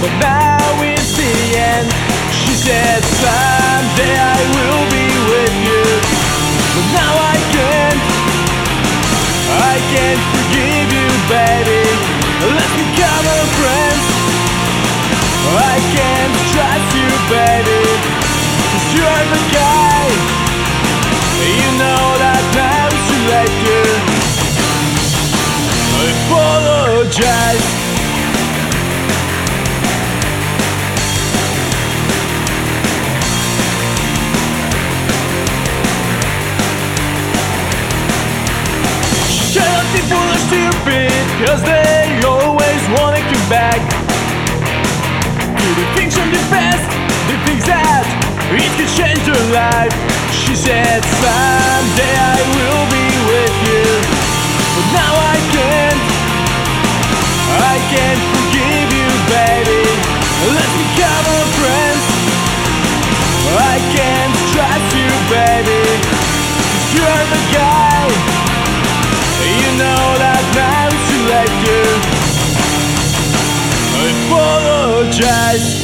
but now it's the end. She said, Someday I will be with you, but now I can't. I can't forgive you, baby. Let's become our friends. I can't trust you, baby. Cause you're the guy. You know that late, girl. I apologize. Stupid, cause they always wanna come back. To the things from the past, the things that it could change their life. She said, Someday apologize.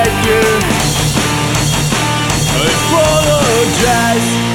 It's too. I apologize.